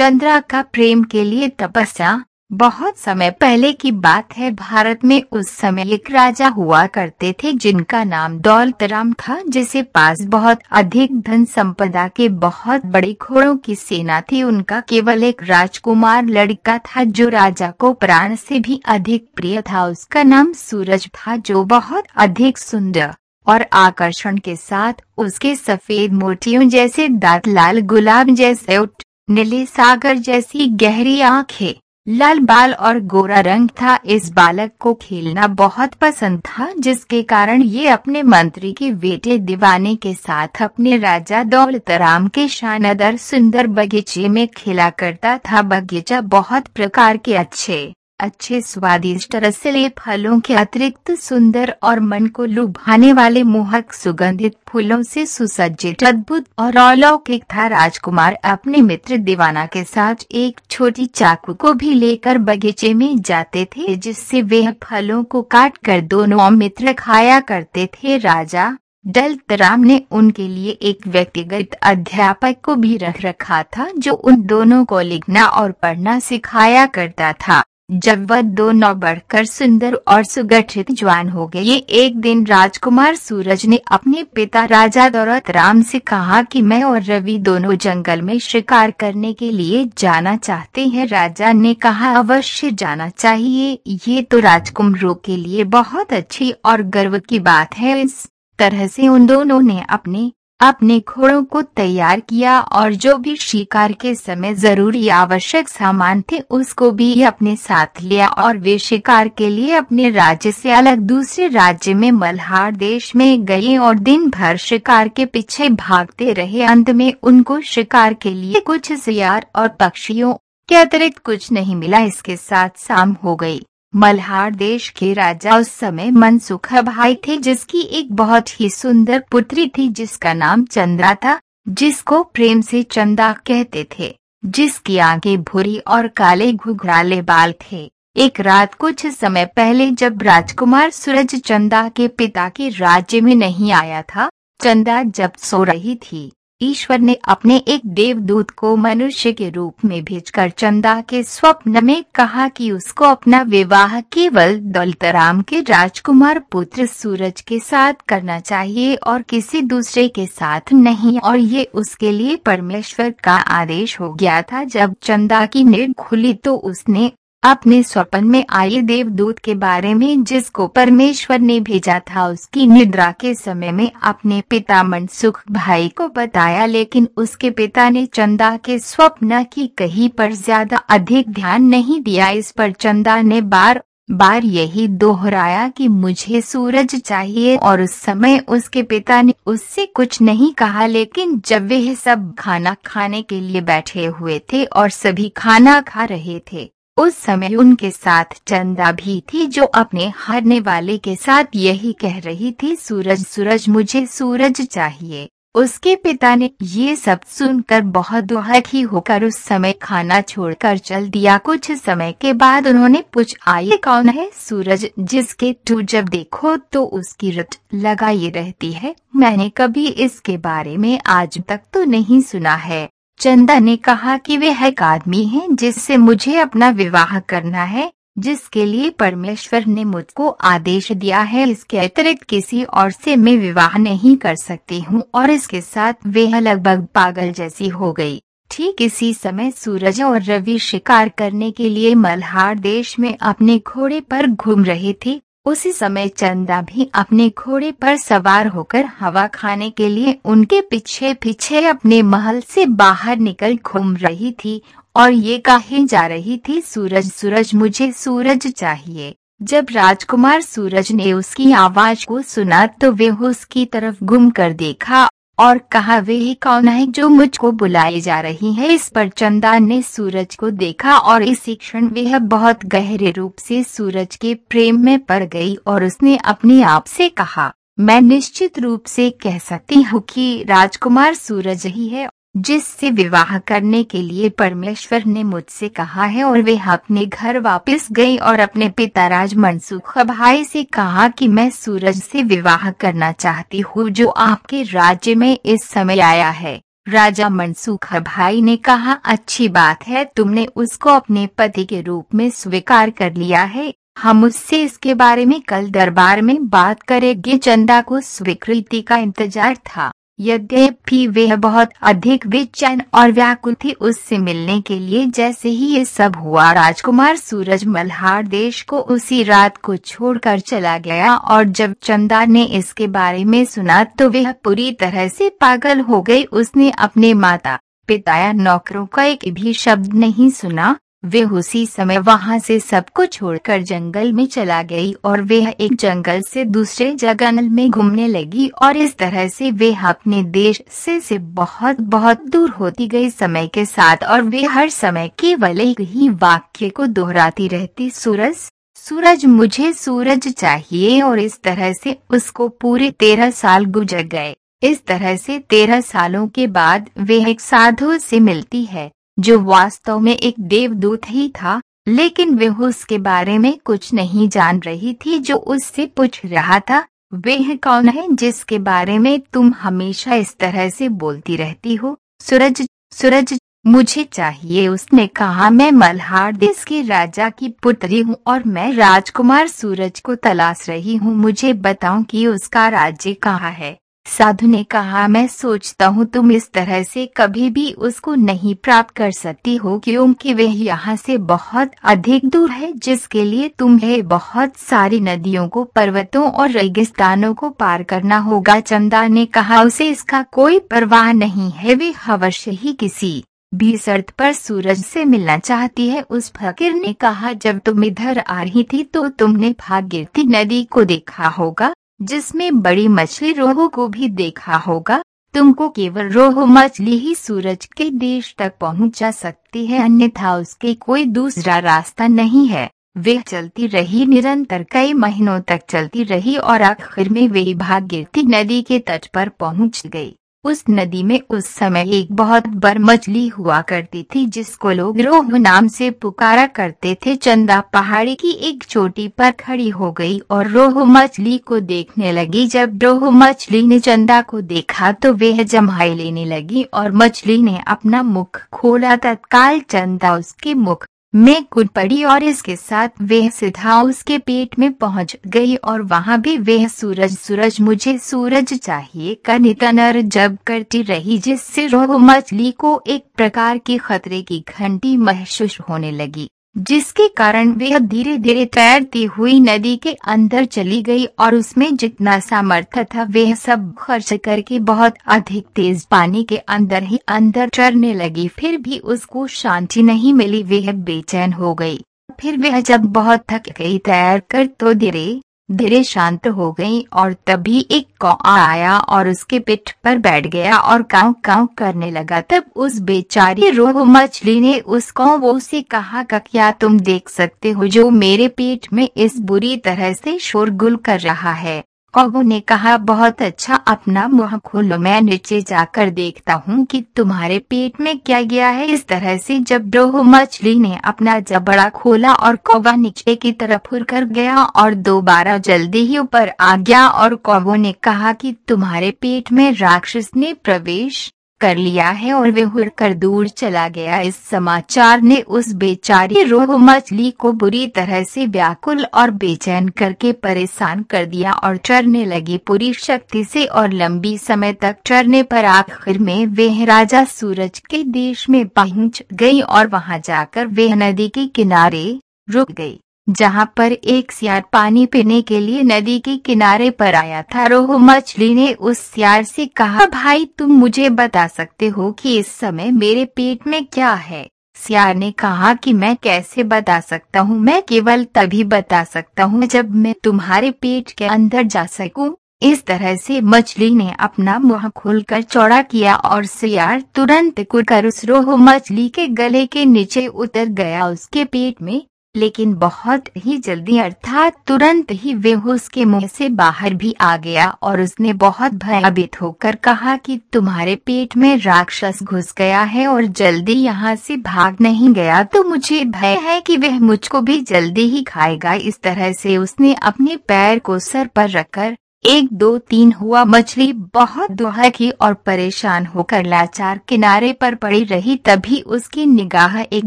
चंद्रा का प्रेम के लिए तपस्या बहुत समय पहले की बात है। भारत में उस समय एक राजा हुआ करते थे जिनका नाम दौलत राम था, जिसे पास बहुत अधिक धन संपदा के बहुत बड़े घोड़ों की सेना थी। उनका केवल एक राजकुमार लड़का था जो राजा को प्राण से भी अधिक प्रिय था। उसका नाम सूरज था जो बहुत अधिक सुंदर और आकर्षण के साथ उसके सफ़ेद मोतियों जैसे दांत, लाल गुलाब जैसे उठ नीले सागर जैसी गहरी आँखें, लाल बाल और गोरा रंग था। इस बालक को खेलना बहुत पसंद था, जिसके कारण ये अपने मंत्री के बेटे दीवाने के साथ अपने राजा दौलतराम के शानदार सुंदर बगीचे में खेला करता था। बगीचा बहुत प्रकार के अच्छे अच्छे स्वादिष्ट रसीले फलों के अतिरिक्त सुंदर और मन को लुभाने वाले मोहक सुगंधित फूलों से सुसज्जित, अद्भुत और अलौकिक था। राजकुमार अपने मित्र दीवाना के साथ एक छोटी चाकू को भी लेकर बगीचे में जाते थे, जिससे वे फलों को काट कर दोनों मित्र खाया करते थे। राजा दलतराम ने उनके लिए एक व्यक्तिगत अध्यापक को भी रख रखा था, जो उन दोनों को लिखना और पढ़ना सिखाया करता था। जब वह दोनों बढ़कर सुंदर और सुगठित जवान हो गए एक दिन राजकुमार सूरज ने अपने पिता राजा दौलत राम से कहा कि मैं और रवि दोनों जंगल में शिकार करने के लिए जाना चाहते हैं। राजा ने कहा, अवश्य जाना चाहिए। ये तो राजकुमारों के लिए बहुत अच्छी और गर्व की बात है। इस तरह से उन दोनों ने अपने अपने घोड़ों को तैयार किया और जो भी शिकार के समय ज़रूरी आवश्यक सामान थे, उसको भी अपने साथ लिया और वे शिकार के लिए अपने राज्य से अलग दूसरे राज्य में मल्हार देश में गए और दिन भर शिकार के पीछे भागते रहे। अंत में उनको शिकार के लिए कुछ सियार और पक्षियों के अतिरिक्त कुछ नहीं मिला। इसके साथ शाम हो गई। मल्हार देश के राजा उस समय मनसुख भाई थे, जिसकी एक बहुत ही सुंदर पुत्री थी, जिसका नाम चंद्रा था, जिसको प्रेम से चंदा कहते थे, जिसकी आँखें भूरी और काले घुघराले बाल थे। एक रात कुछ समय पहले जब राजकुमार सूरज चंदा के पिता के राज्य में नहीं आया था, चंदा जब सो रही थी ईश्वर ने अपने एक देवदूत को मनुष्य के रूप में भेजकर चंदा के स्वप्न में कहा कि उसको अपना विवाह केवल दौलतराम के राजकुमार पुत्र सूरज के साथ करना चाहिए और किसी दूसरे के साथ नहीं। और ये उसके लिए परमेश्वर का आदेश हो गया था। जब चंदा की नींद खुली तो उसने अपने स्वप्न में आए देवदूत के बारे में, जिसको परमेश्वर ने भेजा था, उसकी निद्रा के समय में अपने पिता मनसुख भाई को बताया, लेकिन उसके पिता ने चंदा के स्वप्न की कहीं पर ज़्यादा अधिक ध्यान नहीं दिया। इस पर चंदा ने बार बार यही दोहराया कि मुझे सूरज चाहिए, और उस समय उसके पिता ने उससे कुछ नहीं कहा, लेकिन जब वे सब खाना खाने के लिए बैठे हुए थे, और सभी खाना खा रहे थे उस समय उनके साथ चंदा भी थी जो अपने हारने वाले के साथ यही कह रही थी, सूरज सूरज, मुझे सूरज चाहिए। उसके पिता ने ये सब सुनकर बहुत दुखी होकर उस समय खाना छोड़कर चल दिया। कुछ समय के बाद उन्होंने पूछ आई कौन है सूरज, जिसके तू जब देखो तो उसकी रट लगाई रहती है? मैंने कभी इसके बारे में आज तक तो नहीं सुना है। चंदा ने कहा कि वह एक आदमी है जिससे मुझे अपना विवाह करना है, जिसके लिए परमेश्वर ने मुझको आदेश दिया है इसके अतिरिक्त किसी और से मैं विवाह नहीं कर सकती हूँ और इसके साथ वह लगभग पागल जैसी हो गई। ठीक इसी समय सूरज और रवि शिकार करने के लिए मल्हार देश में अपने घोड़े पर घूम रहे थे। उसी समय चंदा भी अपने घोड़े पर सवार होकर हवा खाने के लिए उनके पीछे पीछे अपने महल से बाहर निकल घूम रही थी और ये कहे जा रही थी, सूरज सूरज, मुझे सूरज चाहिए। जब राजकुमार सूरज ने उसकी आवाज़ को सुना तो वे उसकी तरफ़ घूम कर देखा और कहा, वे ही कौन है जो मुझको बुलाई जा रही है? इस पर चंदा ने सूरज को देखा और इसी क्षण वह बहुत गहरे रूप से सूरज के प्रेम में पड़ गई और उसने अपने आप से कहा, मैं निश्चित रूप से कह सकती हूँ कि राजकुमार सूरज ही है जिससे विवाह करने के लिए परमेश्वर ने मुझसे कहा है और वे अपने घर वापस गई और अपने पिता राज मनसुख भाई से कहा कि मैं सूरज से विवाह करना चाहती हूँ जो आपके राज्य में इस समय आया है। राजा मनसुख भाई ने कहा, अच्छी बात है, तुमने उसको अपने पति के रूप में स्वीकार कर लिया है। हम उससे इसके बारे में कल दरबार में बात करेंगे। चंदा को स्वीकृति का इंतज़ार था। यद्यपि वह बहुत अधिक बेचैन और व्याकुल थी उससे मिलने के लिए जैसे ही ये सब हुआ, राजकुमार सूरज मल्हार देश को उसी रात को छोड़कर चला गया और जब चंदा ने इसके बारे में सुना तो वह पूरी तरह से पागल हो गई। उसने अपने माता पिता या नौकरों का एक भी शब्द नहीं सुना। वे उसी समय वहाँ से सबको छोड़कर जंगल में चला गई और वह एक जंगल से दूसरे जंगल में घूमने लगी और इस तरह से वे अपने देश से से बहुत बहुत दूर होती गई समय के साथ और वे हर समय केवल एक ही वाक्य को दोहराती रहती, सूरज सूरज मुझे सूरज चाहिए और इस तरह से उसको पूरे तेरह साल गुजर गए। इस तरह से तेरह सालों के बाद वे एक साधु से मिलती है। जो वास्तव में एक देवदूत ही था, लेकिन वह उसके बारे में कुछ नहीं जान रही थी जो उससे पूछ रहा था, वह कौन है जिसके बारे में तुम हमेशा इस तरह से बोलती रहती हो? सूरज सूरज, मुझे चाहिए। उसने कहा, मैं मल्हार देश के राजा की पुत्री हूँ और मैं राजकुमार सूरज को तलाश रही हूँ। मुझे बताओ कि उसका राज्य कहाँ है? साधु ने कहा, मैं सोचता हूँ तुम इस तरह से कभी भी उसको नहीं प्राप्त कर सकती हो, क्योंकि वह यहाँ से बहुत अधिक दूर है, जिसके लिए तुम्हें बहुत सारी नदियों को, पर्वतों और रेगिस्तानों को पार करना होगा। चंदा ने कहा, उसे इसका कोई परवाह नहीं है, वे अवश्य ही किसी भी शर्त पर सूरज से मिलना चाहती है। उस फकीर ने कहा, जब तुम इधर आ रही थी तो तुमने भागीरथी नदी को देखा होगा जिसमें बड़ी मछली रोहू को भी देखा होगा, तुमको केवल रोहू मछली ही सूरज के देश तक पहुँचा सकती है, अन्यथा उसके कोई दूसरा रास्ता नहीं है। वे चलती रही निरंतर कई महीनों तक चलती रही और आखिर में वे भागीरथी नदी के तट पर पहुँच गई। उस नदी में उस समय एक बहुत बड़ मछली हुआ करती थी जिसको लोग रोह नाम से पुकारा करते थे। चंदा पहाड़ी की एक चोटी पर खड़ी हो गई और रोह मछली को देखने लगी। जब रोह मछली ने चंदा को देखा तो वह जमाई लेने लगी और मछली ने अपना मुख खोला। तत्काल चंदा उसके मुख में कूद पड़ी और इसके साथ वह सीधा उसके पेट में पहुँच गई और वहाँ भी वह सूरज सूरज मुझे सूरज चाहिए का नितनर जब करती रही जिससे रोह मछली को एक प्रकार की खतरे की घंटी महसूस होने लगी। जिसके कारण वह धीरे धीरे तैरती हुई नदी के अंदर चली गई और उसमें जितना सामर्थ्य था, वह सब खर्च करके बहुत अधिक तेज पानी के अंदर ही अंदर चढ़ने लगी। फिर भी उसको शांति नहीं मिली, वह बेचैन हो गई। फिर वह जब बहुत थक गई तैर कर तो धीरे धीरे शांत हो गई और तभी एक कौ आया और उसके पिठ पर बैठ गया और काव काव करने लगा। तब उस बेचारी रोह मछली ने उस कौवो से कहा, का क्या तुम देख सकते हो जो मेरे पेट में इस बुरी तरह से शोरगुल कर रहा है? कौवो ने कहा, बहुत अच्छा अपना मुँह खोलो। मैं नीचे जाकर देखता हूँ कि तुम्हारे पेट में क्या गया है। इस तरह से जब डोह मछली ने अपना जबड़ा खोला और कौवा नीचे की तरफ़ फुर कर गया और दोबारा जल्दी ही ऊपर आ गया और कौबो ने कहा कि तुम्हारे पेट में राक्षस ने प्रवेश कर लिया है और वे उड़कर दूर चला गया। इस समाचार ने उस बेचारी रोह मछली को बुरी तरह से व्याकुल और बेचैन करके परेशान कर दिया और चरने लगी पूरी शक्ति से और लंबी समय तक चरने पर आखिर में वे राजा सूरज के देश में पहुँच गई और वहाँ जाकर वे नदी के किनारे रुक गई। जहाँ पर एक सियार पानी पीने के लिए नदी के किनारे पर आया था। रोह मछली ने उस सियार से कहा, भाई, तुम मुझे बता सकते हो कि इस समय मेरे पेट में क्या है? सियार ने कहा कि मैं कैसे बता सकता हूँ? मैं केवल तभी बता सकता हूँ जब मैं तुम्हारे पेट के अंदर जा सकूँ। इस तरह से मछली ने अपना मुँह खोलकर चौड़ा किया और सियार तुरंत कुड़कर उस रोह मछली के गले के नीचे उतर गया। उसके पेट में लेकिन बहुत ही जल्दी अर्थात तुरंत ही वे उसके मुँह से बाहर भी आ गया और उसने बहुत भयभीत होकर कहा कि तुम्हारे पेट में राक्षस घुस गया है और जल्दी यहाँ से भाग नहीं गया। तो मुझे भय है कि वह मुझको भी जल्दी ही खाएगा। इस तरह से उसने अपने पैर को सर पर रखकर एक दो तीन हुआ मछली बहुत दुहकी और परेशान होकर लाचार किनारे पर पड़ी रही, तभी उसकी निगाह एक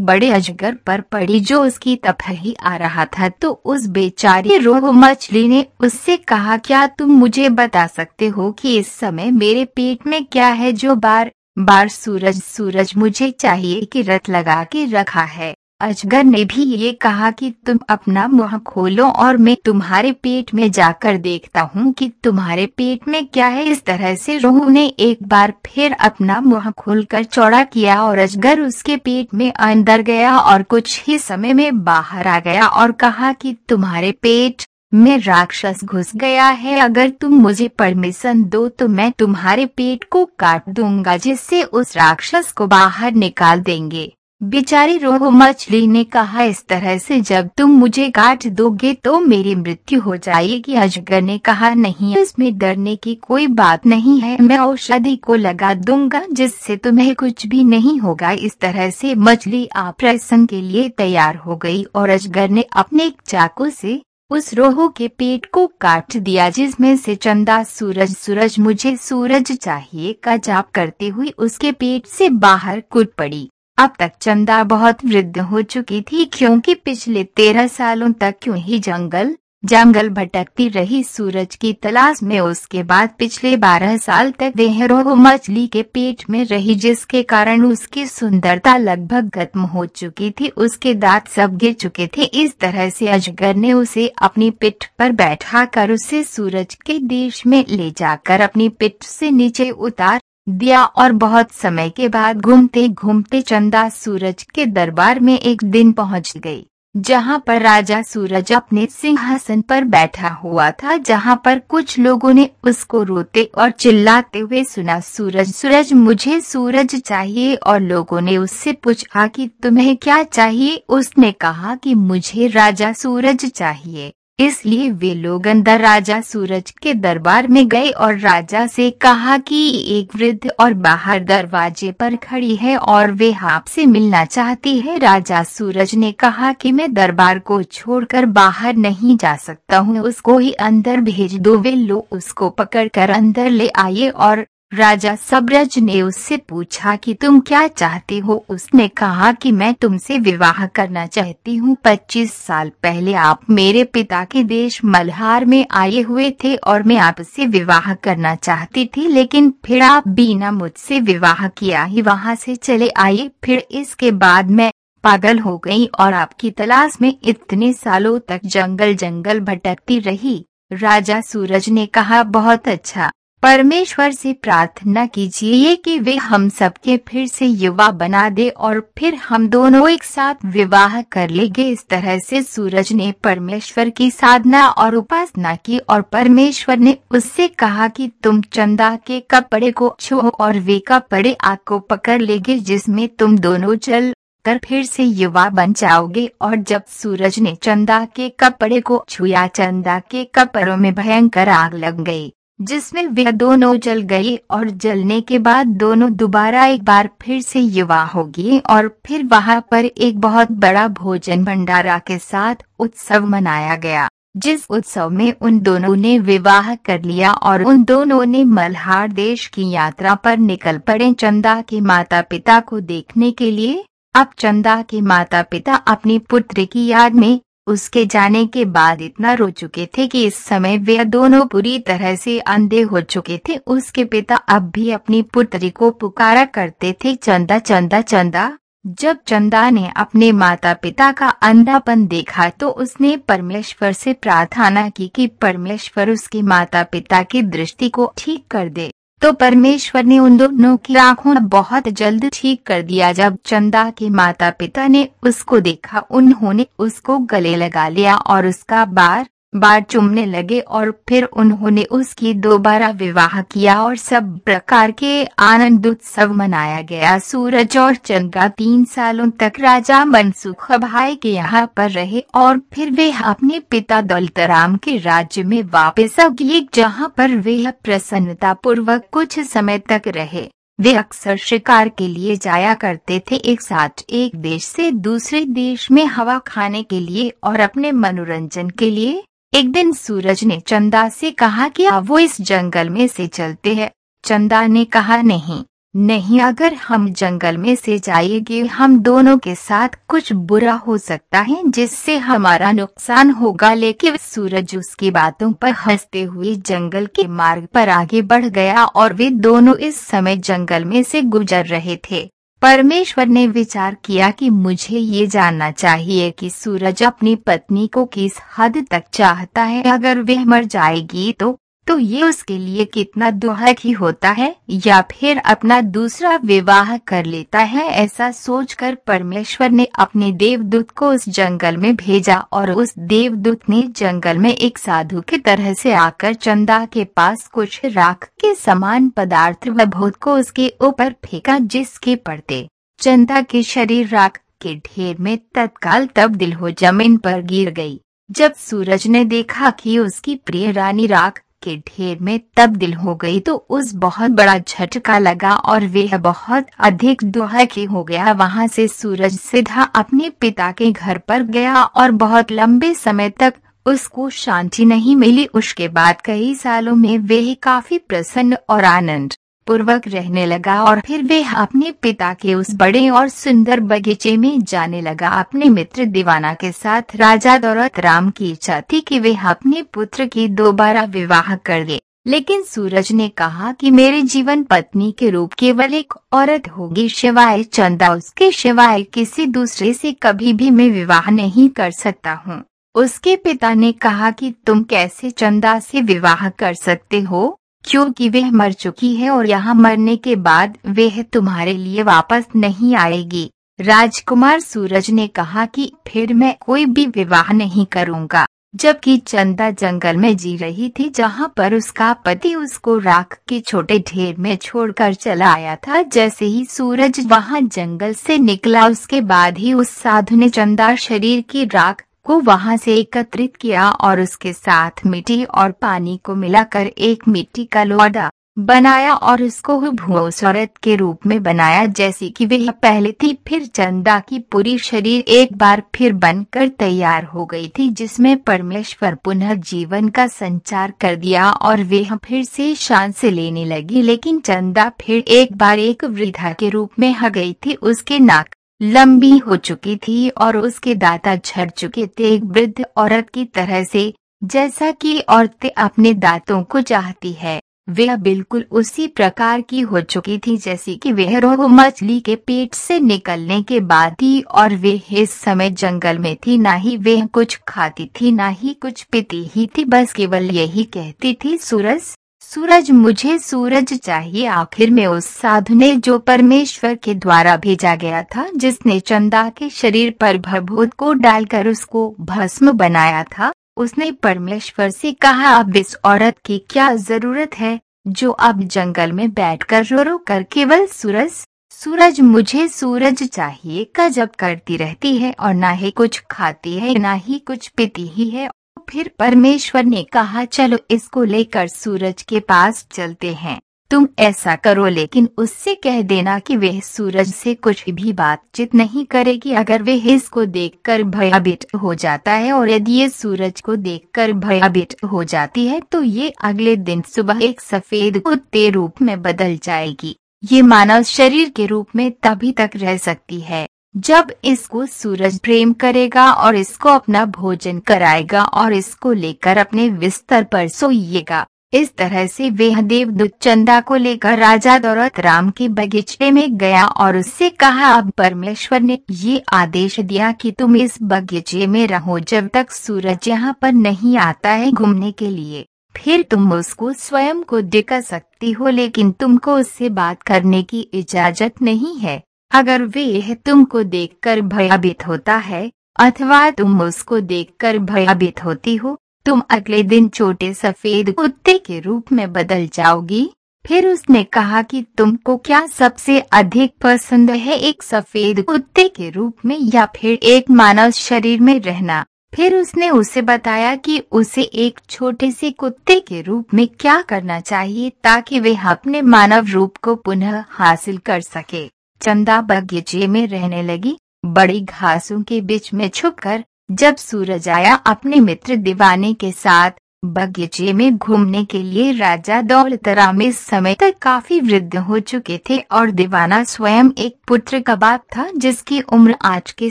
बड़े अजगर पर पड़ी जो उसकी तरफ़ ही आ रहा था। तो उस बेचारी रोह मछली ने उससे कहा, क्या तुम मुझे बता सकते हो कि इस समय मेरे पेट में क्या है जो बार बार सूरज सूरज मुझे चाहिए कि रत लगा के रखा है? अजगर ने भी ये कहा कि तुम अपना मुँह खोलो और मैं तुम्हारे पेट में जाकर देखता हूँ कि तुम्हारे पेट में क्या है। इस तरह से रोहू ने एक बार फिर अपना मुँह खोलकर चौड़ा किया और अजगर उसके पेट में अंदर गया और कुछ ही समय में बाहर आ गया और कहा कि तुम्हारे पेट में राक्षस घुस गया है। अगर तुम मुझे परमिशन दो तो मैं तुम्हारे पेट को काट दूँगा, जिससे उस राक्षस को बाहर निकाल देंगे। बेचारी रोह मछली ने कहा, इस तरह से जब तुम मुझे काट दोगे तो मेरी मृत्यु हो जाएगी। अजगर ने कहा, नहीं, इसमें डरने की कोई बात नहीं है। मैं औषधि को लगा दूँगा, जिससे तुम्हें कुछ भी नहीं होगा। इस तरह से मछली ऑपरेशन के लिए तैयार हो गई और अजगर ने अपने एक चाकू से उस रोह के पेट को काट दिया, जिसमें से चंदा सूरज सूरज मुझे सूरज चाहिए का जाप करते हुए उसके पेट से बाहर कूद पड़ी। अब तक चंदा बहुत वृद्ध हो चुकी थी क्योंकि पिछले तेरह सालों तक क्यों ही जंगल जंगल भटकती रही सूरज की तलाश में उसके बाद पिछले बारह साल तक देहरोह मछली के पेट में रही जिसके कारण उसकी सुंदरता लगभग खत्म हो चुकी थी, उसके दांत सब गिर चुके थे। इस तरह से अजगर ने उसे अपनी पिठ पर बैठा कर उसे सूरज के देश में ले जाकर अपनी पिठ से नीचे उतार दिया और बहुत समय के बाद घूमते घूमते चंदा सूरज के दरबार में एक दिन पहुँच गई, जहाँ पर राजा सूरज अपने सिंहासन पर बैठा हुआ था, जहाँ पर कुछ लोगों ने उसको रोते और चिल्लाते हुए सुना, सूरज सूरज, मुझे सूरज चाहिए और लोगों ने उससे पूछा कि तुम्हें क्या चाहिए? उसने कहा कि मुझे राजा सूरज चाहिए। इसलिए वे लोग अंदर राजा सूरज के दरबार में गए और राजा से कहा कि एक वृद्ध और बाहर दरवाजे पर खड़ी है और वे आपसे मिलना चाहती है। राजा सूरज ने कहा कि मैं दरबार को छोड़कर बाहर नहीं जा सकता हूँ। उसको ही अंदर भेज दो। वे लोग उसको पकड़कर अंदर ले आए और राजा सबरज ने उससे पूछा कि तुम क्या चाहते हो? उसने कहा कि मैं तुमसे विवाह करना चाहती हूँ। पच्चीस साल पहले आप मेरे पिता के देश मल्हार में आए हुए थे और मैं आपसे विवाह करना चाहती थी, लेकिन फिर आप बिना मुझसे विवाह किया ही वहाँ से चले आए। फिर इसके बाद मैं पागल हो गई और आपकी तलाश में इतने सालों तक जंगल जंगल भटकती रही। राजा सूरज ने कहा, बहुत अच्छा। परमेश्वर से प्रार्थना कीजिए कि वे हम सबके फिर से युवा बना दे और फिर हम दोनों एक साथ विवाह कर लेंगे इस तरह से सूरज ने परमेश्वर की साधना और उपासना की और परमेश्वर ने उससे कहा कि तुम चंदा के कपड़े को छो और वे कपड़े आग को पकड़ लेंगे जिसमें तुम दोनों चल कर फिर से युवा बन जाओगे। और जब सूरज ने चंदा के कपड़े को छुआ, चंदा के कपड़ों में भयंकर आग लग गई। जिसमें वे दोनों जल गए और जलने के बाद दोनों दोबारा एक बार फिर से युवा होगी और फिर वहाँ पर एक बहुत बड़ा भोजन भंडारा के साथ उत्सव मनाया गया, जिस उत्सव में उन दोनों ने विवाह कर लिया और उन दोनों ने मल्हार देश की यात्रा पर निकल पड़े। चंदा के माता पिता को देखने के लिए, अब चंदा के माता पिता अपनी पुत्र की याद में उसके जाने के बाद इतना रो चुके थे कि इस समय वे दोनों पूरी तरह से अंधे हो चुके थे। उसके पिता अब भी अपनी पुत्री को पुकारा करते थे। चंदा चंदा चंदा। जब चंदा ने अपने माता पिता का अंधापन देखा तो उसने परमेश्वर से प्रार्थना की कि परमेश्वर उसके माता पिता की दृष्टि को ठीक कर दे। तो परमेश्वर ने उन दोनों की आँखों बहुत जल्द ठीक कर दिया। जब चंदा के माता पिता ने उसको देखा, उन्होंने उसको गले लगा लिया और उसका बार बार चुमने लगे और फिर उन्होंने उसकी दोबारा विवाह किया और सब प्रकार के आनंद उत्सव मनाया गया। सूरज और चंद्रा तीन सालों तक राजा मनसुख भाई के यहाँ पर रहे और फिर वे अपने पिता दौलतराम के राज्य में वापस आ गए, जहाँ पर वे प्रसन्नता पूर्वक कुछ समय तक रहे। वे अक्सर शिकार के लिए जाया करते थे, एक साथ एक देश से दूसरे देश में हवा खाने के लिए और अपने मनोरंजन के लिए। एक दिन सूरज ने चंदा से कहा कि वो इस जंगल में से चलते हैं। चंदा ने कहा, नहीं नहीं, अगर हम जंगल में से जाएँगे, हम दोनों के साथ कुछ बुरा हो सकता है, जिससे हमारा नुकसान होगा। लेकिन सूरज उसकी बातों पर हँसते हुए जंगल के मार्ग पर आगे बढ़ गया और वे दोनों इस समय जंगल में से गुजर रहे थे। परमेश्वर ने विचार किया कि मुझे ये जानना चाहिए कि सूरज अपनी पत्नी को किस हद तक चाहता है। अगर वह मर जाएगी तो तो ये उसके लिए कितना दुहक ही होता है, या फिर अपना दूसरा विवाह कर लेता है ऐसा सोचकर परमेश्वर ने अपने देवदूत को उस जंगल में भेजा और उस देवदूत ने जंगल में एक साधु की तरह से आकर चंदा के पास कुछ राख के समान पदार्थ व भूत को उसके ऊपर फेंका जिसके पड़ते चंदा के शरीर राख के ढेर में तत्काल तब्दील हो ज़मीन पर गिर गई। जब सूरज ने देखा कि उसकी प्रिय रानी राख के ढेर में तब्दील हो गई तो उस बहुत बड़ा झटका लगा और वह बहुत अधिक दुहकी हो गया। वहाँ से सूरज सीधा अपने पिता के घर पर गया और बहुत लंबे समय तक उसको शांति नहीं मिली। उसके बाद कई सालों में वह काफ़ी प्रसन्न और आनंद पूर्वक रहने लगा और फिर वह अपने पिता के उस बड़े और सुंदर बगीचे में जाने लगा। अपने मित्र दीवाना के साथ राजा दौलत राम की इच्छा थी कि वह अपने पुत्र की दोबारा विवाह कर दे लेकिन सूरज ने कहा कि मेरे जीवन पत्नी के रूप केवल एक औरत होगी शिवाय चंदा। उसके शिवाय किसी दूसरे से कभी भी मैं विवाह नहीं कर सकता हूँ। उसके पिता ने कहा कि तुम कैसे चंदा से विवाह कर सकते हो? क्योंकि वह मर चुकी है और यहाँ मरने के बाद वह तुम्हारे लिए वापस नहीं आएगी। राजकुमार सूरज ने कहा कि फिर मैं कोई भी विवाह नहीं करूँगा। जबकि चंदा जंगल में जी रही थी जहाँ पर उसका पति उसको राख के छोटे ढेर में छोड़कर चला आया था, जैसे ही सूरज वहाँ जंगल से निकला, उसके बाद ही उस साधु ने चंदा शरीर की राख को वहाँ से एकत्रित किया और उसके साथ मिट्टी और पानी को मिलाकर एक मिट्टी का लोडा बनाया और उसको भूस औरत के रूप में बनाया, जैसी कि वह पहले थी। फिर चंदा की पूरी शरीर एक बार फिर बनकर तैयार हो गई थी, जिसमें परमेश्वर पुनः जीवन का संचार कर दिया और वह फिर से शान से लेने लगी। लेकिन चंदा फिर एक बार एक वृद्धा के रूप में ह गई थी, उसके नाक लंबी हो चुकी थी और उसके दांता झड़ चुके थे। एक वृद्ध औरत की तरह से, जैसा कि औरतें अपने दांतों को चाहती है वह बिल्कुल उसी प्रकार की हो चुकी थी जैसी कि वह रोह मछली के पेट से निकलने के बाद थी और वे इस समय जंगल में थी। ना ही वह कुछ खाती थी, ना ही कुछ पीती ही थी, बस केवल यही कहती थी, सूरज सूरज, मुझे सूरज चाहिए। आखिर में उस साधु ने जो परमेश्वर के द्वारा भेजा गया था, जिसने चंदा के शरीर पर भभूत को डालकर उसको भस्म बनाया था, उसने परमेश्वर से कहा, अब इस औरत की क्या ज़रूरत है, जो अब जंगल में बैठकर रो रो कर केवल सूरज? सूरज, मुझे सूरज चाहिए। का जब करती रहती है और ना ही कुछ खाती है, ना ही कुछ पीती ही है फिर परमेश्वर ने कहा, चलो इसको लेकर सूरज के पास चलते हैं। तुम ऐसा करो, लेकिन उससे कह देना कि वह सूरज से कुछ भी बातचीत नहीं करेगी। अगर वह इसको देखकर भयभीत हो जाता है और यदि ये सूरज को देखकर भयभीत हो जाती है तो ये अगले दिन सुबह एक सफ़ेद कुत्ते रूप में बदल जाएगी। ये मानव शरीर के रूप में तभी तक रह सकती है। जब इसको सूरज प्रेम करेगा और इसको अपना भोजन कराएगा और इसको लेकर अपने बिस्तर पर सोइएगा इस तरह से वह देवदूत चंदा को लेकर राजा दौलत राम के बगीचे में गया और उससे कहा, अब परमेश्वर ने ये आदेश दिया कि तुम इस बगीचे में रहो जब तक सूरज यहाँ पर नहीं आता है घूमने के लिए। फिर तुम उसको स्वयं को दिखा सकती हो, लेकिन तुमको उससे बात करने की इजाज़त नहीं है। अगर वे तुमको देखकर भयभीत होता है, अथवा तुम उसको देखकर भयभीत होती हो, तुम अगले दिन छोटे सफ़ेद कुत्ते के रूप में बदल जाओगी। फिर उसने कहा कि तुमको क्या सबसे अधिक पसंद है एक सफ़ेद कुत्ते के रूप में या फिर एक मानव शरीर में रहना? फिर उसने उसे बताया कि उसे एक छोटे से कुत्ते के रूप में क्या करना चाहिए ताकि वह अपने मानव रूप को पुनः हासिल कर सके। चंदा बगीचे में रहने लगी। बड़ी घासों के बीच में छुपकर जब सूरज आया अपने मित्र दीवाने के साथ, बगीचे में घूमने के लिए राजा दौलतराम इस समय तक काफ़ी वृद्ध हो चुके थे और दीवाना स्वयं एक पुत्र का बाप था जिसकी उम्र आज के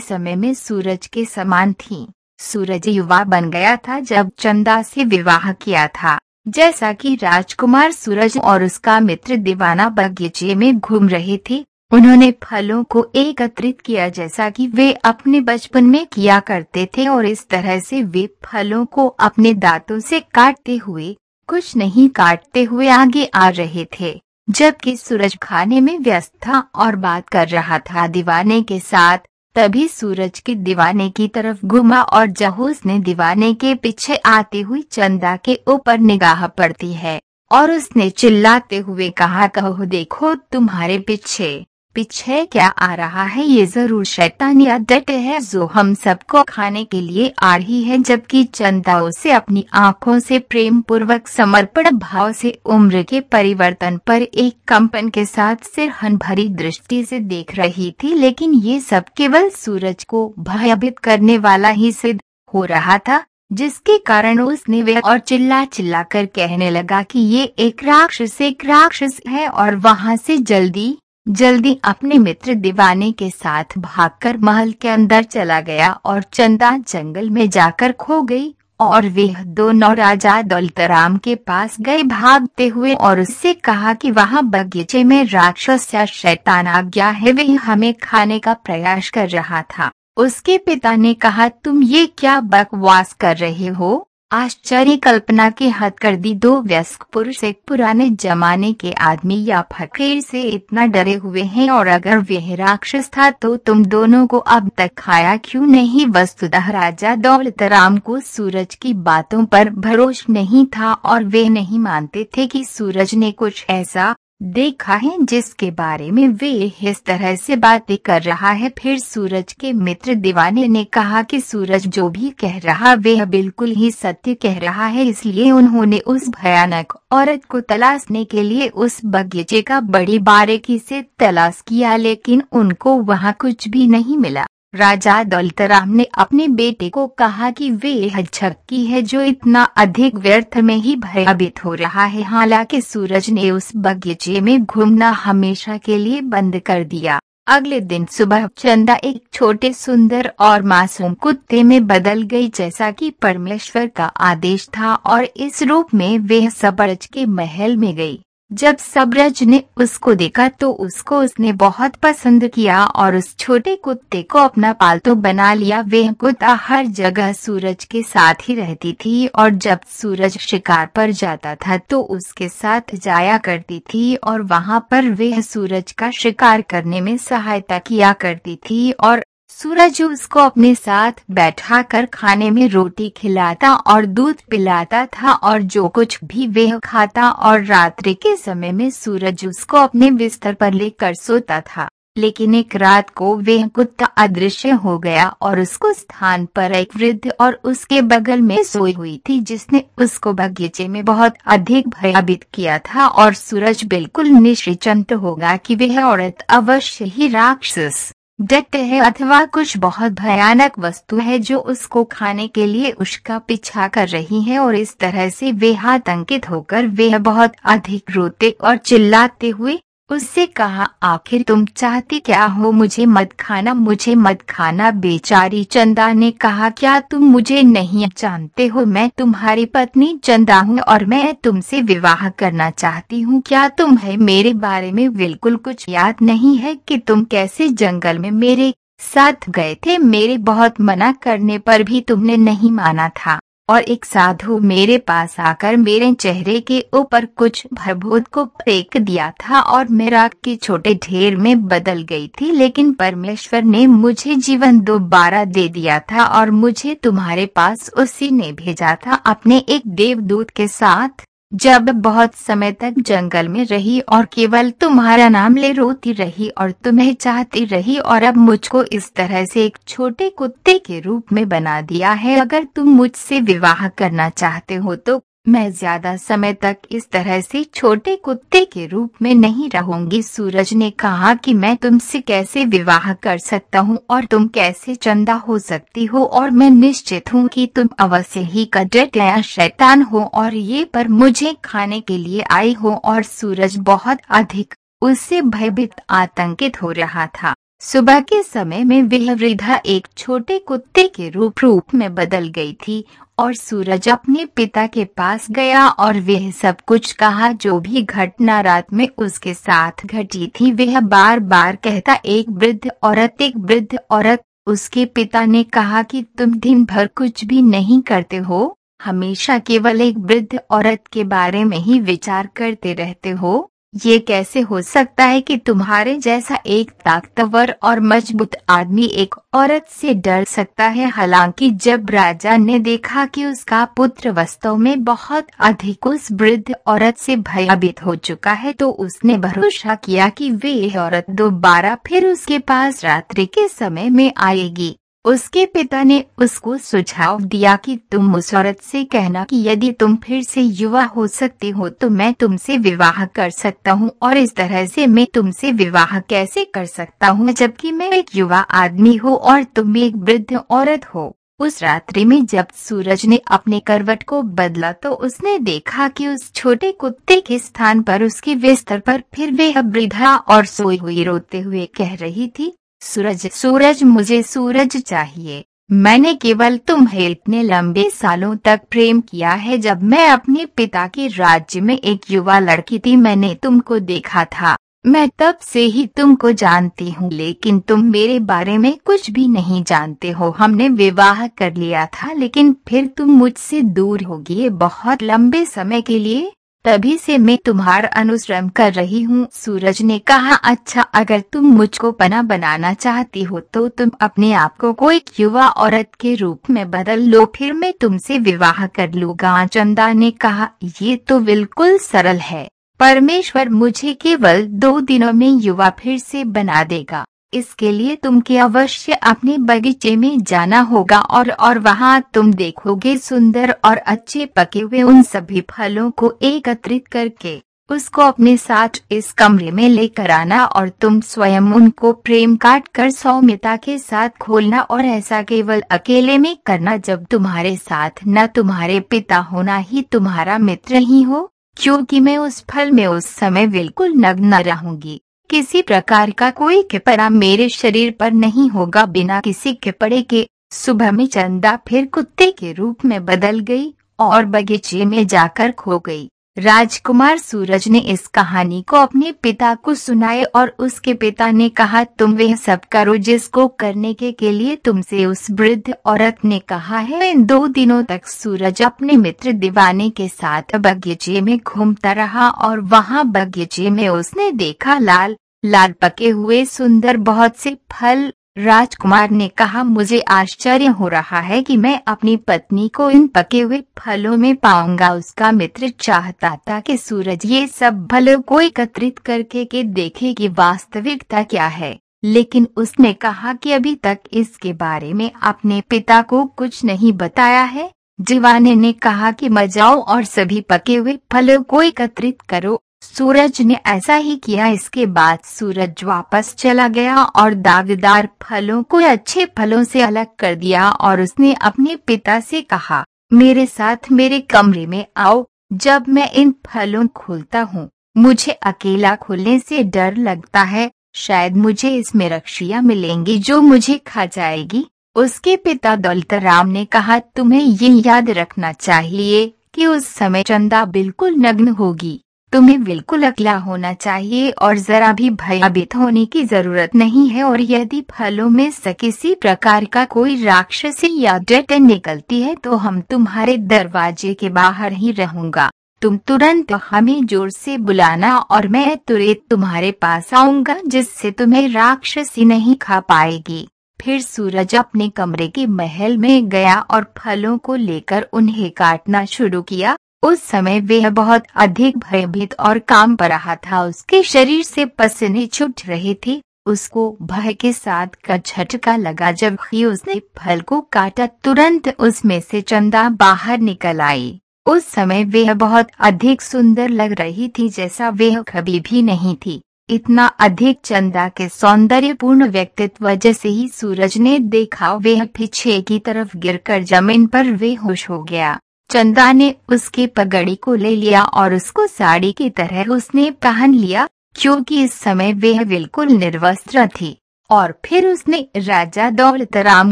समय में सूरज के समान थी। सूरज युवा बन गया था जब चंदा से विवाह किया था। जैसा कि राजकुमार सूरज और उसका मित्र दीवाना बगीचे में घूम रहे थे उन्होंने फलों को एकत्रित किया जैसा कि वे अपने बचपन में किया करते थे और इस तरह से वे फलों को अपने दांतों से काटते हुए, कुछ नहीं काटते हुए आगे आ रहे थे। जबकि सूरज खाने में व्यस्त था और बात कर रहा था दीवाने के साथ, तभी सूरज के दीवाने की तरफ़ घुमा और जब ने दीवाने के पीछे आती हुई चंदा के ऊपर निगाह पड़ती है, और उसने चिल्लाते हुए कहा, कहो, देखो तुम्हारे पीछे। पीछे क्या आ रहा है? ये ज़रूर शैतान या डट है। जो हम सबको खाने के लिए आ रही है, जबकि चंदा उसे अपनी आँखों से प्रेम पूर्वक समर्पण भाव से उम्र के परिवर्तन पर एक कंपन के साथ सिरहन भरी दृष्टि से देख रही थी। लेकिन ये सब केवल सूरज को भयभीत करने वाला ही सिद्ध हो रहा था, जिसके कारण उसने वे और चिल्ला चिल्ला कर कहने लगा कि ये एक राक्षस एक राक्षस है और वहाँ से जल्दी जल्दी अपने मित्र दीवाने के साथ भागकर महल के अंदर चला गया और चंदा जंगल में जाकर खो गई और वे दोनों राजा दौलतराम के पास गए भागते हुए और उससे कहा कि वहाँ बगीचे में राक्षस या शैतान आ गया है वे हमें खाने का प्रयास कर रहा था। उसके पिता ने कहा, तुम ये क्या बकवास कर रहे हो? आश्चर्य कल्पना के हद कर दी। दो व्यस्क पुरुष एक पुराने जमाने के आदमी या फकीर से इतना डरे हुए हैं और अगर वह राक्षस था तो तुम दोनों को अब तक खाया क्यों नहीं? वस्तुतः राजा दौलतराम को सूरज की बातों पर भरोस नहीं था और वे नहीं मानते थे कि सूरज ने कुछ ऐसा देखा है जिसके बारे में वे इस तरह से बातें कर रहा है। फिर सूरज के मित्र दीवाने ने कहा कि सूरज जो भी कह रहा वह बिल्कुल ही सत्य कह रहा है, इसलिए उन्होंने उस भयानक औरत को तलाशने के लिए उस बगीचे का बड़ी बारीकी से तलाश किया, लेकिन उनको वहाँ कुछ भी नहीं मिला। राजा दौलतराम ने अपने बेटे को कहा कि वे यह छक्की है जो इतना अधिक व्यर्थ में ही भयभीत हो रहा है। हालाँकि सूरज ने उस बगीचे में घूमना हमेशा के लिए बंद कर दिया। अगले दिन सुबह चंदा एक छोटे सुंदर और मासूम कुत्ते में बदल गई, जैसा कि परमेश्वर का आदेश था, और इस रूप में वे सबरज के महल में गई। जब सबरज ने उसको देखा तो उसको उसने बहुत पसंद किया और उस छोटे कुत्ते को अपना पालतू बना लिया। वह कुत्ता हर जगह सूरज के साथ ही रहती थी और जब सूरज शिकार पर जाता था तो उसके साथ जाया करती थी और वहाँ पर वह सूरज का शिकार करने में सहायता किया करती थी और सूरज उसको अपने साथ बैठा कर खाने में रोटी खिलाता और दूध पिलाता था और जो कुछ भी वह खाता और रात्रि के समय में सूरज उसको अपने बिस्तर पर लेकर सोता था। लेकिन एक रात को वह कुत्ता अदृश्य हो गया और उसको स्थान पर एक वृद्ध और उसके बगल में सोई हुई थी जिसने उसको बगीचे में बहुत अधिक भयभीत किया था और सूरज बिल्कुल निश्चिंत होगा कि वह औरत अवश्य ही राक्षस डट है अथवा कुछ बहुत भयानक वस्तु है जो उसको खाने के लिए उसका पीछा कर रही है और इस तरह से वे हाथ अंकित होकर वे बहुत अधिक रोते और चिल्लाते हुए उससे कहा, आखिर तुम चाहती क्या हो? मुझे मत खाना, मुझे मत खाना। बेचारी चंदा ने कहा, क्या तुम मुझे नहीं जानते हो? मैं तुम्हारी पत्नी चंदा हूँ और मैं तुमसे विवाह करना चाहती हूँ। क्या तुम्हें मेरे बारे में बिल्कुल कुछ याद नहीं है कि तुम कैसे जंगल में मेरे साथ गए थे? मेरे बहुत मना करने पर भी तुमने नहीं माना था। और एक साधु मेरे पास आकर मेरे चेहरे के ऊपर कुछ भरभूत को फेंक दिया था और मेरा के छोटे ढेर में बदल गई थी, लेकिन परमेश्वर ने मुझे जीवन दोबारा दे दिया था और मुझे तुम्हारे पास उसी ने भेजा था अपने एक देवदूत के साथ। जब बहुत समय तक जंगल में रही और केवल तुम्हारा नाम ले रोती रही और तुम्हें चाहती रही और अब मुझको इस तरह से एक छोटे कुत्ते के रूप में बना दिया है, अगर तुम मुझसे विवाह करना चाहते हो तो मैं ज़्यादा समय तक इस तरह से छोटे कुत्ते के रूप में नहीं रहूँगी। सूरज ने कहा कि मैं तुमसे कैसे विवाह कर सकता हूँ और तुम कैसे चंदा हो सकती हो और मैं निश्चित हूँ कि तुम अवश्य ही कडेट या शैतान हो और ये पर मुझे खाने के लिए आई हो और सूरज बहुत अधिक उससे भयभीत आतंकित हो रहा था। सुबह के समय में वह वृद्धा एक छोटे कुत्ते के रूप रूप में बदल गई थी और सूरज अपने पिता के पास गया और वह सब कुछ कहा, जो भी घटना रात में उसके साथ घटी थी, वह बार बार कहता, एक वृद्ध औरत, एक वृद्ध औरत। उसके पिता ने कहा कि, तुम दिन भर कुछ भी नहीं करते हो, हमेशा केवल एक वृद्ध औरत के बारे में ही विचार करते रहते हो। ये कैसे हो सकता है कि तुम्हारे जैसा एक ताकतवर और मज़बूत आदमी एक औरत से डर सकता है? हालाँकि जब राजा ने देखा कि उसका पुत्र वास्तव में बहुत अधिक उस वृद्ध औरत से भयभीत हो चुका है तो उसने भरोसा किया कि वे औरत दोबारा फिर उसके पास रात्रि के समय में आएगी। उसके पिता ने उसको सुझाव दिया कि तुम उस औरत से कहना कि यदि तुम फिर से युवा हो सकते हो तो मैं तुमसे विवाह कर सकता हूँ और इस तरह से मैं तुमसे विवाह कैसे कर सकता हूँ जबकि मैं एक युवा आदमी हूँ और तुम एक वृद्ध औरत हो। उस रात्रि में जब सूरज ने अपने करवट को बदला तो उसने देखा कि उस छोटे कुत्ते के स्थान पर उसके बिस्तर पर फिर वह वृद्धा और सोई हुई रोते हुए कह रही थी सूरज सूरज मुझे सूरज चाहिए। मैंने केवल तुम्हें इतने लंबे सालों तक प्रेम किया है। जब मैं अपने पिता के राज्य में एक युवा लड़की थी, मैंने तुमको देखा था। मैं तब से ही तुमको जानती हूँ, लेकिन तुम मेरे बारे में कुछ भी नहीं जानते हो। हमने विवाह कर लिया था, लेकिन फिर तुम मुझसे दूर हो गए। बहुत लंबे समय के लिए तभी से मैं तुम्हारा अनुश्रम कर रही हूँ। सूरज ने कहा अच्छा अगर तुम मुझको पना बनाना चाहती हो तो तुम अपने आप को कोई युवा औरत के रूप में बदल लो। फिर मैं तुमसे विवाह कर लूँगा। चंदा ने कहा, ये तो बिल्कुल सरल है। परमेश्वर मुझे केवल दो दिनों में युवा फिर से बना देगा। इसके लिए तुमके अवश्य अपने बगीचे में जाना होगा और और वहाँ तुम देखोगे सुंदर और अच्छे पके हुए उन सभी फलों को एकत्रित करके, उसको अपने साथ इस कमरे में लेकर आना और तुम स्वयं उनको प्रेम काट कर सौम्यता के साथ खोलना और ऐसा केवल अकेले में करना जब तुम्हारे साथ न तुम्हारे पिता होना ही तुम्हारा मित्र ही हो, क्योंकि मैं उस फल में उस समय बिल्कुल नग्न रहूँगी। किसी प्रकार का कोई खिपड़ा मेरे शरीर पर नहीं होगा बिना किसी खिपड़े के। सुबह में चंदा फिर कुत्ते के रूप में बदल गई और बगीचे में जाकर खो गई। राजकुमार सूरज ने इस कहानी को अपने पिता को सुनाए और उसके पिता ने कहा तुम वह सब करो जिसको करने के, के लिए तुमसे उस वृद्ध औरत ने कहा है। इन दो दिनों तक सूरज अपने मित्र दीवाने के साथ बगीचे में घूमता रहा और वहाँ बगीचे में उसने देखा लाल लाल पके हुए सुंदर बहुत से फल राजकुमार ने कहा, मुझे आश्चर्य हो रहा है कि मैं अपनी पत्नी को इन पके हुए फलों में पाऊँगा। उसका मित्र चाहता था कि सूरज ये सब फलों को एकत्रित करके के देखे कि वास्तविकता क्या है। लेकिन उसने कहा कि अभी तक इसके बारे में अपने पिता को कुछ नहीं बताया है। जीवाने ने कहा कि मजाओ और सभी पके हुए फलों को एकत्रित करो सूरज ने ऐसा ही किया, इसके बाद सूरज वापस चला गया और दावेदार फलों को अच्छे फलों से अलग कर दिया और उसने अपने पिता से कहा, मेरे साथ मेरे कमरे में आओ, जब मैं इन फलों खोलता हूँ, मुझे अकेला खोलने से डर लगता है, शायद मुझे इसमें रक्षिया मिलेंगी जो मुझे खा जाएगी। उसके पिता दौलतराम ने कहा, तुम्हें ये याद रखना चाहिए कि उस समय चंदा बिल्कुल नग्न होगी। तुम्हें बिल्कुल अकेला होना चाहिए और जरा भी भयभीत होने की ज़रूरत नहीं है और यदि फलों में से किसी प्रकार का कोई राक्षसी या डेट निकलती है तो हम तुम्हारे दरवाजे के बाहर ही रहूँगा। तुम तुरंत हमें ज़ोर से बुलाना और मैं तुरंत तुम्हारे पास आऊँगा जिससे तुम्हें राक्षसी नहीं खा पाएगी। फिर सूरज अपने कमरे के महल में गया और फलों को लेकर उन्हें काटना शुरू किया उस समय वह बहुत अधिक भयभीत और काम पर रहा था। उसके शरीर से पसीने छूट रहे थे। उसको भय के साथ का झटका लगा जब ही उसने फल को काटा, तुरंत उसमें से चंदा बाहर निकल आई। उस समय वह बहुत अधिक सुंदर लग रही थी जैसा वह कभी भी नहीं थी। इतना अधिक चंदा के सौंदर्यपूर्ण व्यक्तित्व जैसे ही सूरज ने देखा, वह पीछे की तरफ़ गिरकर ज़मीन पर बेहोश हो गया। चंदा ने उसकी पगड़ी को ले लिया और उसको साड़ी की तरह उसने पहन लिया, क्योंकि इस समय वह बिल्कुल निर्वस्त्र थी। और फिर उसने राजा दौलत राम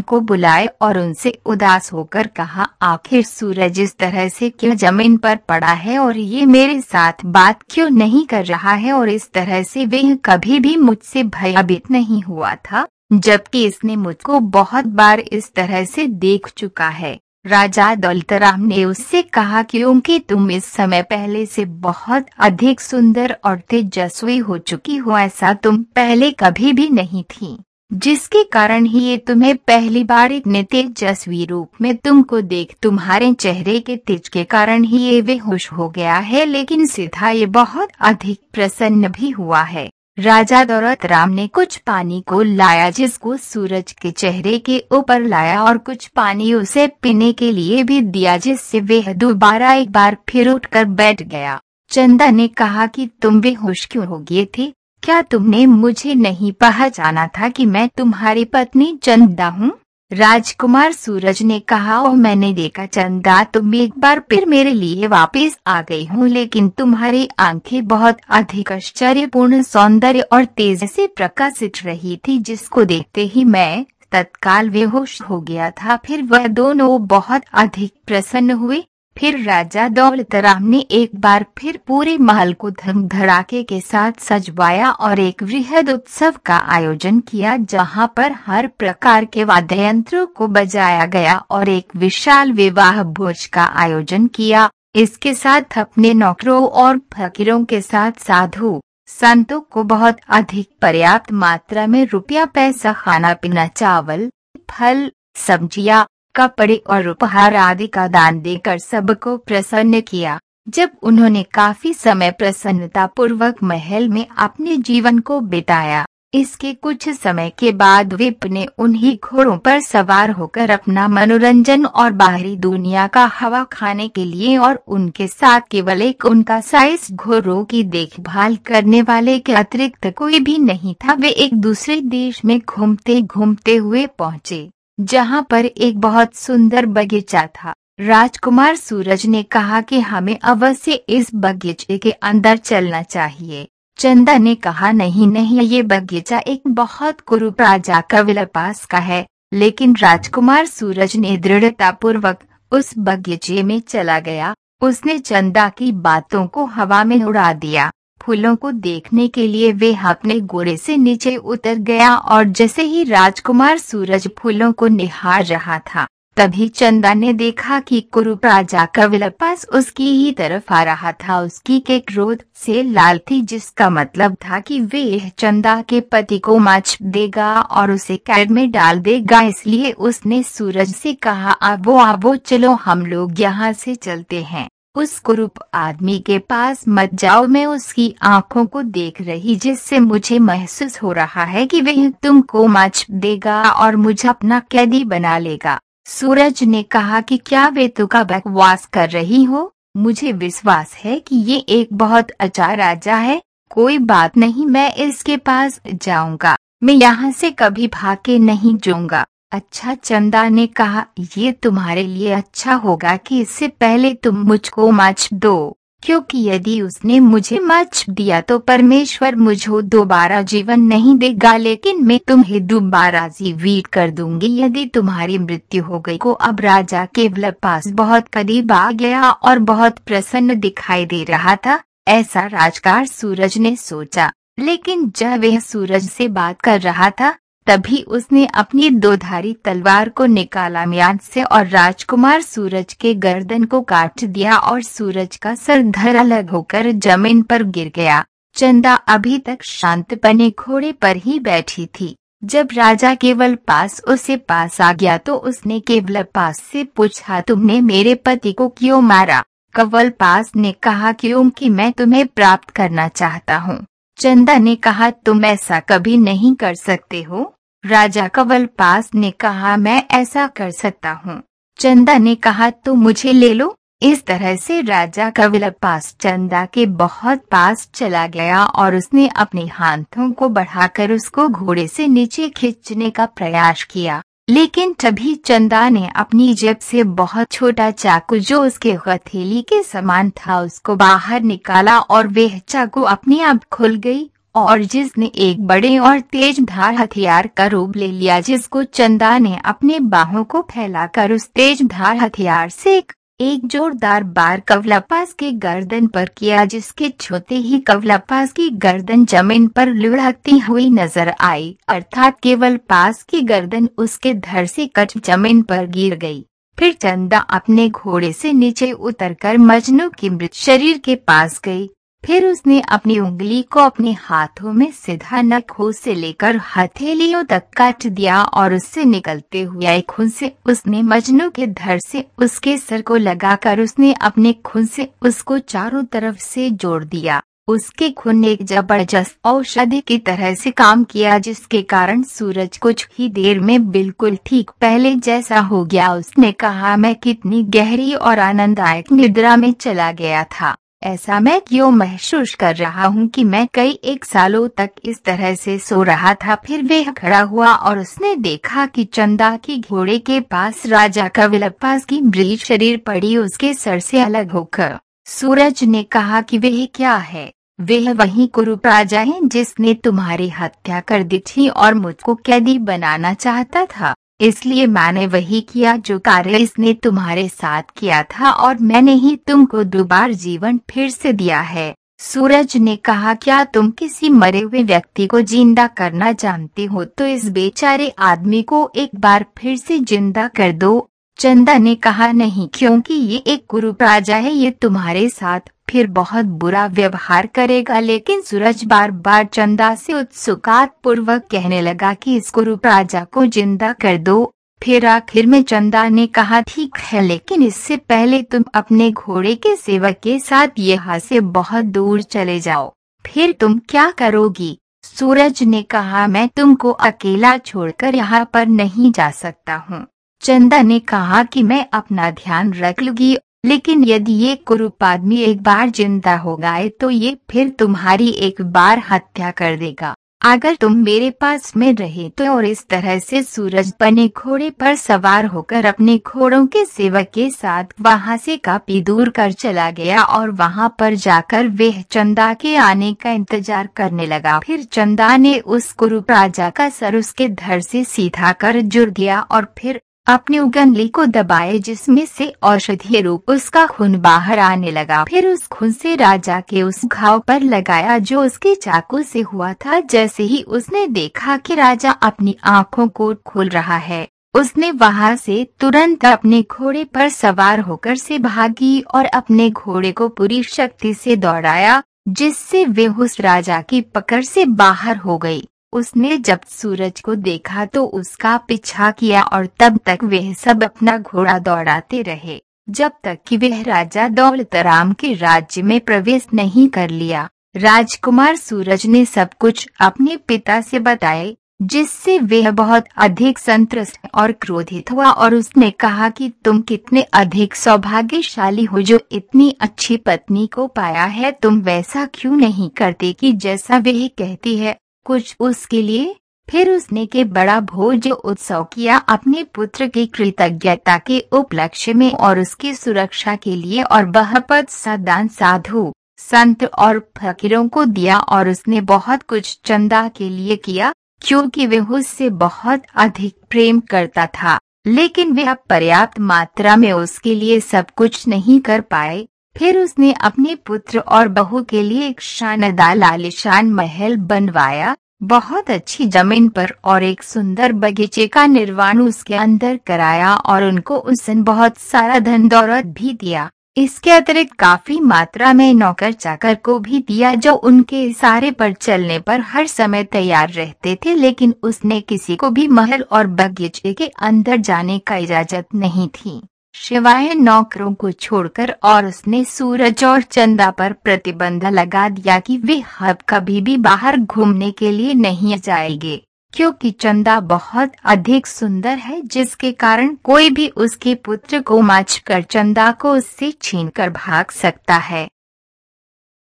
को बुलाए और उनसे उदास होकर कहा, आखिर सूरज इस तरह से क्यों ज़मीन पर पड़ा है और ये मेरे साथ बात क्यों नहीं कर रहा है और इस तरह से वह कभी भी मुझसे भयभीत नहीं हुआ था, जबकि इसने मुझको बहुत बार इस तरह से देख चुका है। राजा दौलतराम ने उससे कहा क्योंकि तुम इस समय पहले से बहुत अधिक सुंदर और तेजस्वी हो चुकी हो, ऐसा तुम पहले कभी भी नहीं थी। जिसके कारण ही ये तुम्हें पहली बार इतने तेजस्वी रूप में तुमको देख, तुम्हारे चेहरे के तेज के कारण ही ये बेहोश हो गया है, लेकिन सीधा ये बहुत अधिक प्रसन्न भी हुआ है। राजा दौलत राम ने कुछ पानी को लाया, जिसको सूरज के चेहरे के ऊपर लाया और कुछ पानी उसे पीने के लिए भी दिया, जिससे वह दोबारा एक बार फिर उठकर बैठ गया। चंदा ने कहा कि तुम बेहोश क्यों हो गए थे? क्या तुमने मुझे नहीं पहचाना था कि मैं तुम्हारी पत्नी चंदा हूँ? राजकुमार सूरज ने कहा और मैंने देखा चंदा, तुम एक बार फिर मेरे लिए वापस आ गई हूँ, लेकिन तुम्हारी आँखें बहुत अधिक आश्चर्यपूर्ण, सौंदर्य और तेज से प्रकाशित रही थी, जिसको देखते ही मैं तत्काल बेहोश हो गया था। फिर वह दोनों बहुत अधिक प्रसन्न हुए। फिर राजा दौलत राम ने एक बार फिर पूरे महल को धम धड़ाके के साथ सजवाया और एक वृहद उत्सव का आयोजन किया, जहाँ पर हर प्रकार के वाद्य यंत्रों को बजाया गया और एक विशाल विवाह भोज का आयोजन किया। इसके साथ अपने नौकरों और फकीरों के साथ साधु संतों को बहुत अधिक पर्याप्त मात्रा में रुपया, पैसा खाना पीना चावल, फल, सब्ज़ियाँ कपड़े और उपहार आदि का दान देकर सबको प्रसन्न किया। जब उन्होंने काफ़ी समय प्रसन्नता पूर्वक महल में अपने जीवन को बिताया, इसके कुछ समय के बाद विप ने उन्हीं घोड़ों पर सवार होकर अपना मनोरंजन और बाहरी दुनिया का हवा खाने के लिए और उनके साथ केवल एक उनका साइज़ घोड़ों की देखभाल करने वाले के अतिरिक्त कोई भी नहीं था, वे एक दूसरे देश में घूमते घूमते हुए पहुँचे। जहाँ पर एक बहुत सुंदर बगीचा था। राजकुमार सूरज ने कहा कि हमें अवश्य इस बगीचे के अंदर चलना चाहिए। चंदा ने कहा, नहीं नहीं, ये बगीचा एक बहुत कुरूप राजा कविल पास का है। लेकिन राजकुमार सूरज ने दृढ़ता पूर्वक उस बगीचे में चला गया। उसने चंदा की बातों को हवा में उड़ा दिया। फूलों को देखने के लिए वे अपने घोड़े से नीचे उतर गया और जैसे ही राजकुमार सूरज फूलों को निहार रहा था, तभी चंदा ने देखा कि कुरूप राजा कविल पास उसकी ही तरफ़ आ रहा था। उसकी के क्रोध से लाल थी, जिसका मतलब था कि वे चंदा के पति को माच देगा और उसे कैद में डाल देगा। इसलिए उसने सूरज से कहा, आबो आबो, चलो हम लोग यहाँ से चलते हैं। उस कुरूप आदमी के पास मत जाओ, मैं उसकी आँखों को देख रही जिससे मुझे महसूस हो रहा है कि वह तुमको मच देगा और मुझे अपना कैदी बना लेगा। सूरज ने कहा कि क्या वे तो का बकवास कर रही हो? मुझे विश्वास है कि ये एक बहुत अच्छा राजा है। कोई बात नहीं, मैं इसके पास जाऊँगा। मैं यहाँ से कभी भाग के नहीं जाऊँगा। अच्छा चंदा ने कहा, ये तुम्हारे लिए अच्छा होगा कि इससे पहले तुम मुझको मच दो, क्योंकि यदि उसने मुझे मच दिया तो परमेश्वर मुझे दोबारा जीवन नहीं देगा, लेकिन मैं तुम्हें दोबारा जीवित कर दूँगी। यदि तुम्हारी मृत्यु हो गई को अब राजा केवल पास बहुत करीब आ गया और बहुत प्रसन्न दिखाई दे रहा था, ऐसा राजकार सूरज ने सोचा। लेकिन जब वह सूरज से बात कर रहा था तभी उसने अपनी दोधारी तलवार को निकाला म्याद से और राजकुमार सूरज के गर्दन को काट दिया और सूरज का सर धर अलग होकर ज़मीन पर गिर गया। चंदा अभी तक शांत बने घोड़े पर ही बैठी थी। जब राजा केवल पास उसे पास आ गया तो उसने केवल पास से पूछा, तुमने मेरे पति को क्यों मारा? कवल पास ने कहा, क्योंकि मैं तुम्हें प्राप्त करना चाहता हूँ। चंदा ने कहा, तुम ऐसा कभी नहीं कर सकते हो। राजा कवल पास ने कहा, मैं ऐसा कर सकता हूँ। चंदा ने कहा तो मुझे ले लो। इस तरह से राजा कवल पास चंदा के बहुत पास चला गया और उसने अपने हाथों को बढ़ाकर उसको घोड़े से नीचे खींचने का प्रयास किया। लेकिन तभी चंदा ने अपनी जेब से बहुत छोटा चाकू जो उसके हथेली के समान था, उसको बाहर निकाला और वह चाकू अपने आप खुल गई। और जिसने एक बड़े और तेज धार हथियार का रूप ले लिया जिसको चंदा ने अपने बाहों को फैलाकर उस तेज धार हथियार से एक एक जोरदार बार कवलापास के गर्दन पर किया जिसके छोते ही कवलापास की गर्दन ज़मीन पर लुढ़कती हुई नज़र आई, अर्थात केवल पास की गर्दन उसके धर से कट ज़मीन पर गिर गई। फिर चंदा अपने घोड़े से नीचे उतरकर मजनू की मृत शरीर के पास गई। फिर उसने अपनी उंगली को अपने हाथों में सीधा नखों से लेकर हथेलियों तक काट दिया और उससे निकलते हुए खून से उसने मजनू के धर से उसके सर को लगाकर उसने अपने खून से उसको चारों तरफ़ से जोड़ दिया। उसके खून ने एक ज़बरदस्त औषधि की तरह से काम किया जिसके कारण सूरज कुछ ही देर में बिल्कुल ठीक पहले जैसा हो गया। उसने कहा, मैं कितनी गहरी और आनंददायक निद्रा में चला गया था। ऐसा मैं क्यों महसूस कर रहा हूँ कि मैं कई एक सालों तक इस तरह से सो रहा था, फिर वह खड़ा हुआ और उसने देखा कि चंदा की घोड़े के पास राजा कविलपास की मृत शरीर पड़ी उसके सर से अलग होकर। सूरज ने कहा कि वह क्या है? वह वही कुरूप राजा है जिसने तुम्हारी हत्या कर दी थी और मुझको कैदी बनाना चाहता था। इसलिए मैंने वही किया जो कार्य इसने तुम्हारे साथ किया था और मैंने ही तुमको दोबार जीवन फिर से दिया है। सूरज ने कहा, क्या तुम किसी मरे हुए व्यक्ति को ज़िंदा करना जानते हो? तो इस बेचारे आदमी को एक बार फिर से ज़िंदा कर दो चंदा ने कहा, नहीं, क्योंकि ये एक गुरु राजा है, ये तुम्हारे साथ फिर बहुत बुरा व्यवहार करेगा। लेकिन सूरज बार बार चंदा से उत्सुकात पूर्वक कहने लगा कि इस गुरु राजा को ज़िंदा कर दो। फिर आखिर में चंदा ने कहा, ठीक है, लेकिन इससे पहले तुम अपने घोड़े के सेवक के साथ यहाँ से बहुत दूर चले जाओ। फिर तुम क्या करोगी? सूरज ने कहा, मैं तुमको अकेला छोड़कर यहाँ पर नहीं जा सकता हूँ। चंदा ने कहा कि मैं अपना ध्यान रख लूँगी, लेकिन यदि ये कुरूप आदमी एक बार ज़िंदा हो गए तो ये फिर तुम्हारी एक बार हत्या कर देगा। अगर तुम मेरे पास में रहे तो और इस तरह से सूरज बने घोड़े पर सवार होकर अपने घोड़ों के सेवक के साथ वहाँ से काफ़ी दूर कर चला गया और वहाँ पर जाकर वह चंदा के आने का इंतज़ार करने लगा। फिर चंदा ने उस कुरूप राजा का सर उसके धर से सीधा कर जुड़ गया और फिर अपनी उंगली को दबाए जिसमें से औषधीय रूप उसका खून बाहर आने लगा। फिर उस खून से राजा के उस घाव पर लगाया जो उसके चाकू से हुआ था। जैसे ही उसने देखा कि राजा अपनी आँखों को खोल रहा है, उसने वहाँ से तुरंत अपने घोड़े पर सवार होकर से भागी और अपने घोड़े को पूरी शक्ति से दौड़ाया, जिससे वे उस राजा की पकड़ से बाहर हो गई। उसने जब सूरज को देखा तो उसका पीछा किया और तब तक वह सब अपना घोड़ा दौड़ाते रहे, जब तक कि वह राजा दौलतराम के राज्य में प्रवेश नहीं कर लिया। राजकुमार सूरज ने सब कुछ अपने पिता से बताए, जिससे वह बहुत अधिक संतुष्ट और क्रोधित हुआ और उसने कहा कि तुम कितने अधिक सौभाग्यशाली हो जो इतनी अच्छी पत्नी को पाया है, तुम वैसा क्यों नहीं करते कि जैसा वह कहती है? कुछ उसके लिए, फिर उसने के बड़ा भोज उत्सव किया अपने पुत्र की कृतज्ञता के उपलक्ष्य में और उसकी सुरक्षा के लिए और वह पद सदान साधु, संत और फकीरों को दिया और उसने बहुत कुछ चंदा के लिए किया, क्योंकि वह उससे बहुत अधिक प्रेम करता था, लेकिन वे अब पर्याप्त मात्रा में उसके लिए सब कुछ नहीं कर पाए। फिर उसने अपने पुत्र और बहू के लिए एक शानदार लालिशान महल बनवाया। बहुत अच्छी ज़मीन पर और एक सुंदर बगीचे का निर्माण उसके अंदर कराया और उनको उसने बहुत सारा धन दौलत भी दिया। इसके अतिरिक्त काफ़ी मात्रा में नौकर चाकर को भी दिया जो उनके इशारे पर चलने पर हर समय तैयार रहते थे, लेकिन उसने किसी को भी महल और बगीचे के अंदर जाने का इजाज़त नहीं थी। शिवाय नौकरों को छोड़कर और उसने सूरज और चंदा पर प्रतिबंध लगा दिया कि वे हब कभी भी बाहर घूमने के लिए नहीं जाएँगे, क्योंकि चंदा बहुत अधिक सुंदर है, जिसके कारण कोई भी उसके पुत्र को माच कर चंदा को उससे छीन कर भाग सकता है।